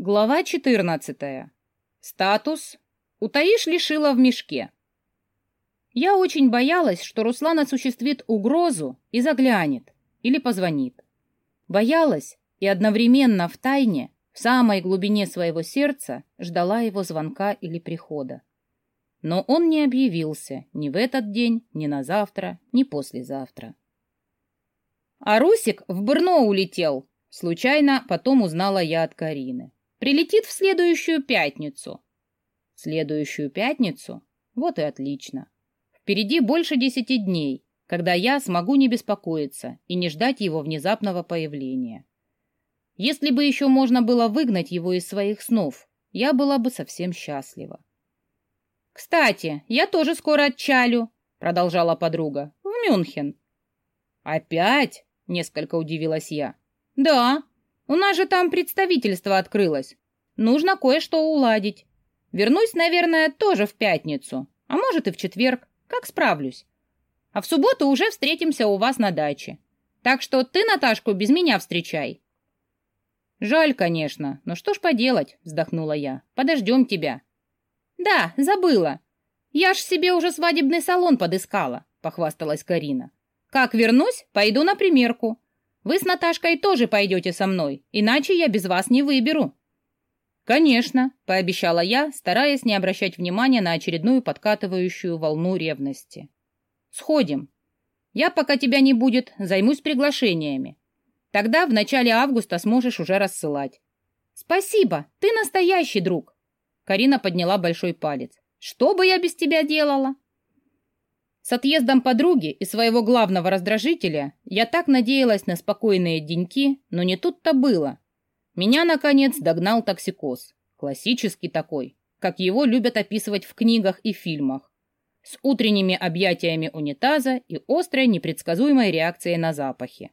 Глава 14. Статус. Утаишь лишила в мешке. Я очень боялась, что Руслан осуществит угрозу и заглянет или позвонит. Боялась и одновременно в тайне, в самой глубине своего сердца, ждала его звонка или прихода. Но он не объявился ни в этот день, ни на завтра, ни послезавтра. А Русик в Брно улетел. Случайно потом узнала я от Карины. Прилетит в следующую пятницу. Следующую пятницу? Вот и отлично. Впереди больше десяти дней, когда я смогу не беспокоиться и не ждать его внезапного появления. Если бы еще можно было выгнать его из своих снов, я была бы совсем счастлива. «Кстати, я тоже скоро отчалю», — продолжала подруга, — «в Мюнхен». «Опять?» — несколько удивилась я. «Да, у нас же там представительство открылось. Нужно кое-что уладить. Вернусь, наверное, тоже в пятницу, а может и в четверг, как справлюсь. А в субботу уже встретимся у вас на даче. Так что ты Наташку без меня встречай. Жаль, конечно, но что ж поделать, вздохнула я. Подождем тебя. Да, забыла. Я ж себе уже свадебный салон подыскала, похвасталась Карина. Как вернусь, пойду на примерку. Вы с Наташкой тоже пойдете со мной, иначе я без вас не выберу». «Конечно», — пообещала я, стараясь не обращать внимания на очередную подкатывающую волну ревности. «Сходим. Я, пока тебя не будет, займусь приглашениями. Тогда в начале августа сможешь уже рассылать». «Спасибо, ты настоящий друг!» Карина подняла большой палец. «Что бы я без тебя делала?» С отъездом подруги и своего главного раздражителя я так надеялась на спокойные деньки, но не тут-то было. Меня, наконец, догнал токсикоз. Классический такой, как его любят описывать в книгах и фильмах. С утренними объятиями унитаза и острой непредсказуемой реакцией на запахи.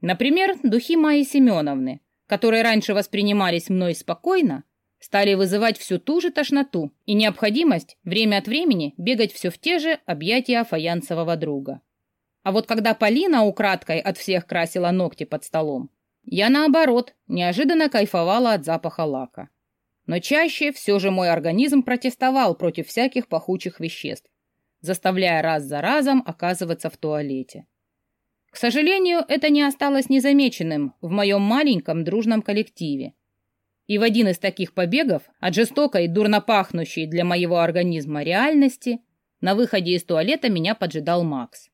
Например, духи Майи Семеновны, которые раньше воспринимались мной спокойно, стали вызывать всю ту же тошноту и необходимость время от времени бегать все в те же объятия фаянсового друга. А вот когда Полина украдкой от всех красила ногти под столом, я, наоборот, неожиданно кайфовала от запаха лака. Но чаще все же мой организм протестовал против всяких пахучих веществ, заставляя раз за разом оказываться в туалете. К сожалению, это не осталось незамеченным в моем маленьком дружном коллективе, и в один из таких побегов от жестокой, дурно пахнущей для моего организма реальности на выходе из туалета меня поджидал Макс.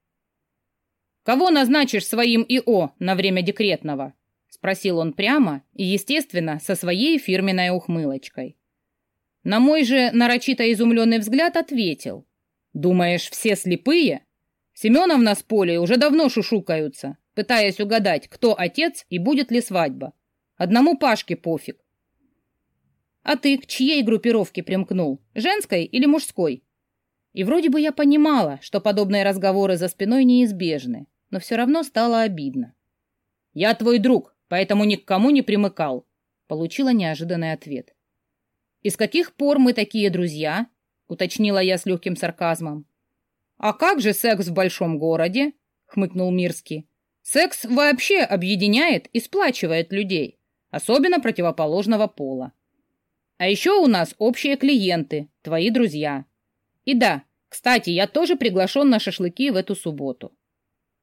«Кого назначишь своим ИО на время декретного?» — спросил он прямо и, естественно, со своей фирменной ухмылочкой. На мой же нарочито изумленный взгляд ответил. «Думаешь, все слепые? Семеновна с Полей уже давно шушукаются, пытаясь угадать, кто отец и будет ли свадьба. Одному Пашке пофиг. А ты к чьей группировке примкнул? Женской или мужской? И вроде бы я понимала, что подобные разговоры за спиной неизбежны, но все равно стало обидно. «Я твой друг, поэтому ни к кому не примыкал», — получила неожиданный ответ. «И с каких пор мы такие друзья?» — уточнила я с легким сарказмом. «А как же секс в большом городе?» — хмыкнул Мирский. «Секс вообще объединяет и сплачивает людей, особенно противоположного пола. А еще у нас общие клиенты, твои друзья. И да, кстати, я тоже приглашен на шашлыки в эту субботу.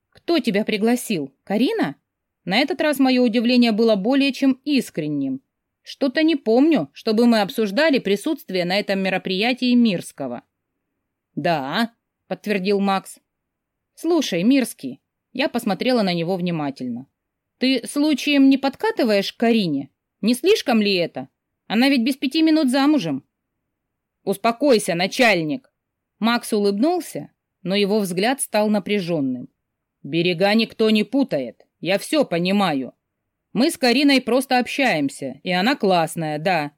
Кто тебя пригласил? Карина? На этот раз мое удивление было более чем искренним. Что-то не помню, чтобы мы обсуждали присутствие на этом мероприятии Мирского. Да, подтвердил Макс. Слушай, Мирский, я посмотрела на него внимательно. Ты случаем не подкатываешь к Карине? Не слишком ли это? Она ведь без пяти минут замужем. Успокойся, начальник. Макс улыбнулся, но его взгляд стал напряженным. Берега никто не путает. Я все понимаю. Мы с Кариной просто общаемся, и она классная, да.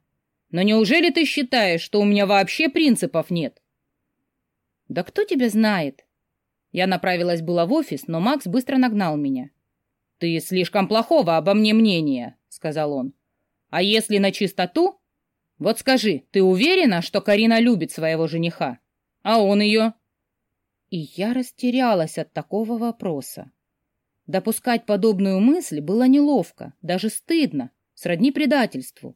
Но неужели ты считаешь, что у меня вообще принципов нет? Да кто тебя знает? Я направилась было в офис, но Макс быстро нагнал меня. Ты слишком плохого обо мне мнения, сказал он. А если на чистоту? Вот скажи, ты уверена, что Карина любит своего жениха? А он ее? И я растерялась от такого вопроса. Допускать подобную мысль было неловко, даже стыдно, сродни предательству.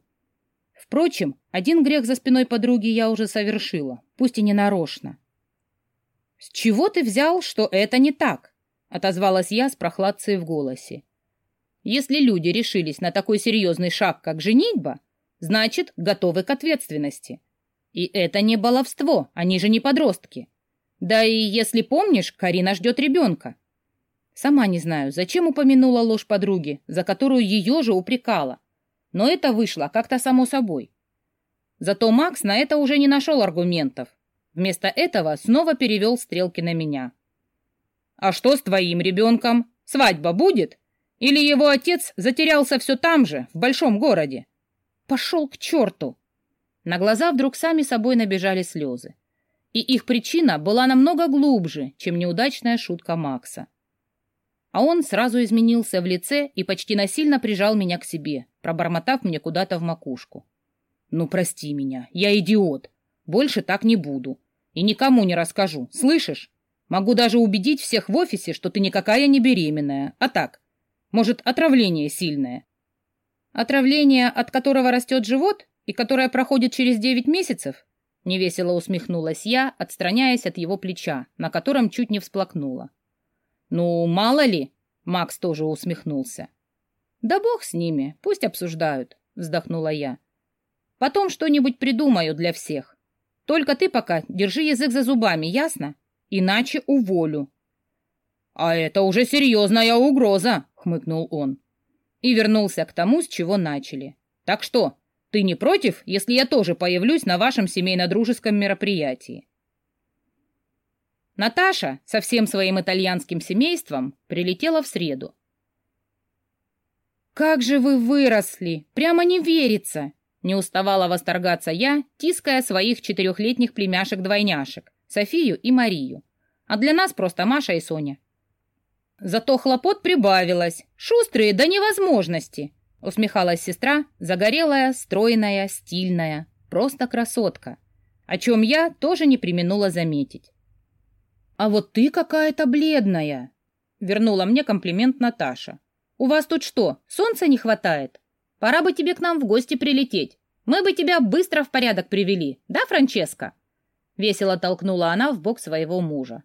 Впрочем, один грех за спиной подруги я уже совершила, пусть и не нарочно. «С чего ты взял, что это не так?» — отозвалась я с прохладцей в голосе. «Если люди решились на такой серьезный шаг, как женитьба, значит, готовы к ответственности. И это не баловство, они же не подростки. Да и, если помнишь, Карина ждет ребенка. Сама не знаю, зачем упомянула ложь подруги, за которую ее же упрекала. Но это вышло как-то само собой. Зато Макс на это уже не нашел аргументов. Вместо этого снова перевел стрелки на меня. «А что с твоим ребенком? Свадьба будет? Или его отец затерялся все там же, в большом городе?» «Пошел к черту!» На глаза вдруг сами собой набежали слезы. И их причина была намного глубже, чем неудачная шутка Макса. А он сразу изменился в лице и почти насильно прижал меня к себе, пробормотав мне куда-то в макушку. «Ну, прости меня, я идиот. Больше так не буду. И никому не расскажу, слышишь? Могу даже убедить всех в офисе, что ты никакая не беременная, а так. Может, отравление сильное?» «Отравление, от которого растет живот и которое проходит через девять месяцев?» Невесело усмехнулась я, отстраняясь от его плеча, на котором чуть не всплакнула. «Ну, мало ли!» — Макс тоже усмехнулся. «Да бог с ними, пусть обсуждают», — вздохнула я. «Потом что-нибудь придумаю для всех. Только ты пока держи язык за зубами, ясно? Иначе уволю». «А это уже серьезная угроза», — хмыкнул он. И вернулся к тому, с чего начали. «Так что, ты не против, если я тоже появлюсь на вашем семейно-дружеском мероприятии?» Наташа со всем своим итальянским семейством прилетела в среду. «Как же вы выросли! Прямо не верится!» Не уставала восторгаться я, тиская своих четырехлетних племяшек-двойняшек, Софию и Марию. А для нас просто Маша и Соня. Зато хлопот прибавилось. Шустрые до невозможности. Усмехалась сестра, загорелая, стройная, стильная. Просто красотка. О чем я тоже не применула заметить. «А вот ты какая-то бледная!» — вернула мне комплимент Наташа. «У вас тут что, солнца не хватает? Пора бы тебе к нам в гости прилететь. Мы бы тебя быстро в порядок привели, да, Франческа?» Весело толкнула она в бок своего мужа.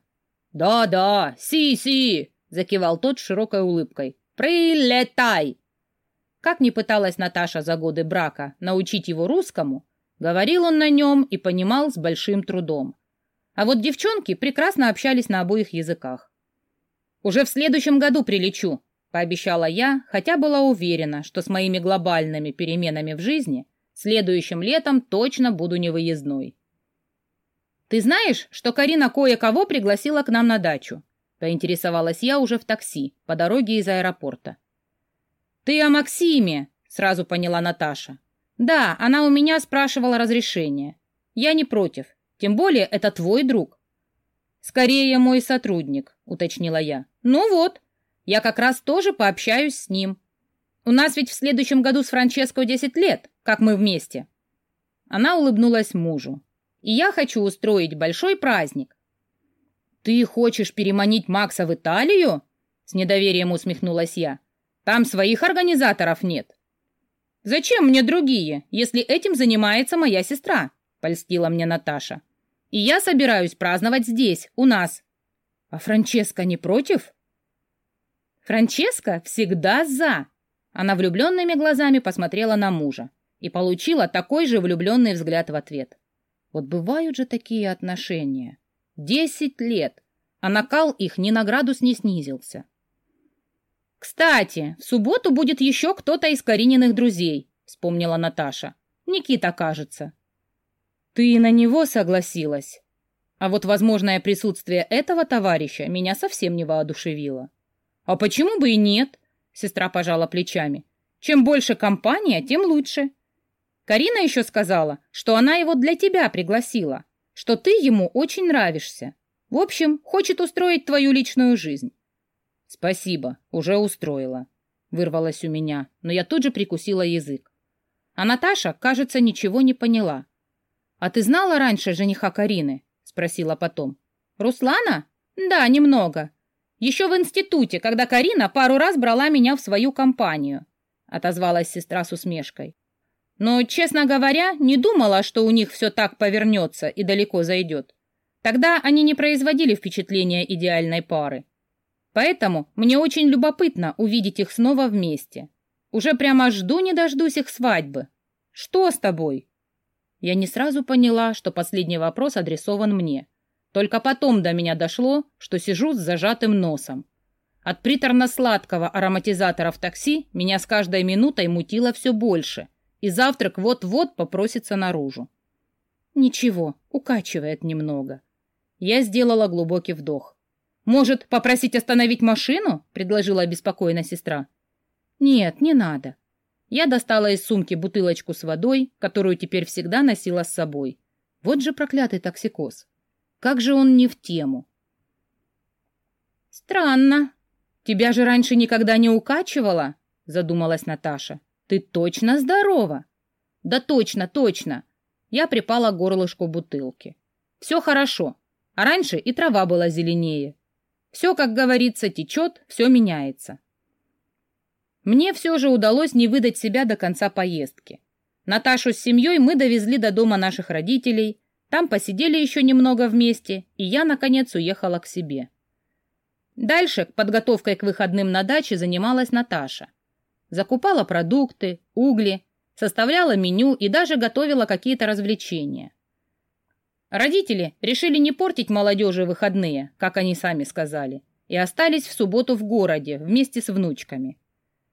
«Да-да, си-си!» — закивал тот широкой улыбкой. «Прилетай!» Как ни пыталась Наташа за годы брака научить его русскому, говорил он на нем и понимал с большим трудом. А вот девчонки прекрасно общались на обоих языках. «Уже в следующем году прилечу», — пообещала я, хотя была уверена, что с моими глобальными переменами в жизни следующим летом точно буду невыездной. «Ты знаешь, что Карина кое-кого пригласила к нам на дачу?» — поинтересовалась я уже в такси по дороге из аэропорта. «Ты о Максиме!» — сразу поняла Наташа. «Да, она у меня спрашивала разрешение. Я не против. Тем более это твой друг. Скорее, мой сотрудник, уточнила я. Ну вот, я как раз тоже пообщаюсь с ним. У нас ведь в следующем году с Франческо 10 лет, как мы вместе. Она улыбнулась мужу. И я хочу устроить большой праздник. Ты хочешь переманить Макса в Италию? С недоверием усмехнулась я. Там своих организаторов нет. Зачем мне другие, если этим занимается моя сестра? Польстила мне Наташа. И я собираюсь праздновать здесь, у нас. А Франческа не против? Франческа всегда за. Она влюбленными глазами посмотрела на мужа и получила такой же влюбленный взгляд в ответ. Вот бывают же такие отношения. Десять лет, а накал их ни на градус не снизился. «Кстати, в субботу будет еще кто-то из Карининых друзей», — вспомнила Наташа. «Никита, кажется. Ты на него согласилась. А вот возможное присутствие этого товарища меня совсем не воодушевило. А почему бы и нет? Сестра пожала плечами. Чем больше компания, тем лучше. Карина еще сказала, что она его для тебя пригласила, что ты ему очень нравишься. В общем, хочет устроить твою личную жизнь. Спасибо, уже устроила. Вырвалось у меня, но я тут же прикусила язык. А Наташа, кажется, ничего не поняла. «А ты знала раньше жениха Карины?» — спросила потом. «Руслана? Да, немного. Еще в институте, когда Карина пару раз брала меня в свою компанию. отозвалась сестра с усмешкой. Но, честно говоря, не думала, что у них все так повернется и далеко зайдет. Тогда они не производили впечатления идеальной пары. Поэтому мне очень любопытно увидеть их снова вместе. Уже прямо жду не дождусь их свадьбы. Что с тобой? Я не сразу поняла, что последний вопрос адресован мне. Только потом до меня дошло, что сижу с зажатым носом. От приторно-сладкого ароматизатора в такси меня с каждой минутой мутило все больше, и завтрак вот-вот попросится наружу. Ничего, укачивает немного. Я сделала глубокий вдох. «Может, попросить остановить машину?» — предложила обеспокоенная сестра. «Нет, не надо». Я достала из сумки бутылочку с водой, которую теперь всегда носила с собой. Вот же проклятый токсикоз. Как же он не в тему? «Странно. Тебя же раньше никогда не укачивала?» — задумалась Наташа. «Ты точно здорова?» «Да точно, точно!» Я припала к горлышку бутылки. «Все хорошо. А раньше и трава была зеленее. Все, как говорится, течет, все меняется. Мне все же удалось не выдать себя до конца поездки. Наташу с семьей мы довезли до дома наших родителей, там посидели еще немного вместе, и я, наконец, уехала к себе. Дальше подготовкой к выходным на даче занималась Наташа. Закупала продукты, угли, составляла меню и даже готовила какие-то развлечения. Родители решили не портить молодежи выходные, как они сами сказали, и остались в субботу в городе вместе с внучками.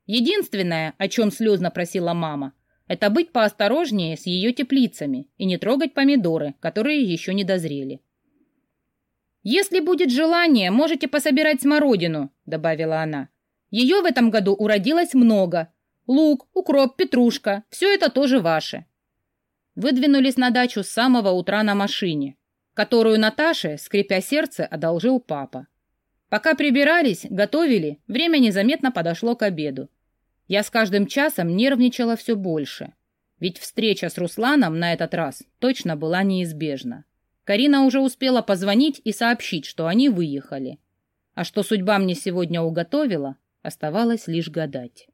Единственное, о чем слезно просила мама, это быть поосторожнее с ее теплицами и не трогать помидоры, которые еще не дозрели. «Если будет желание, можете пособирать смородину», — добавила она. «Ее в этом году уродилось много. Лук, укроп, петрушка — все это тоже ваше выдвинулись на дачу с самого утра на машине, которую Наташе, скрипя сердце, одолжил папа. Пока прибирались, готовили, время незаметно подошло к обеду. Я с каждым часом нервничала все больше, ведь встреча с Русланом на этот раз точно была неизбежна. Карина уже успела позвонить и сообщить, что они выехали. А что судьба мне сегодня уготовила, оставалось лишь гадать.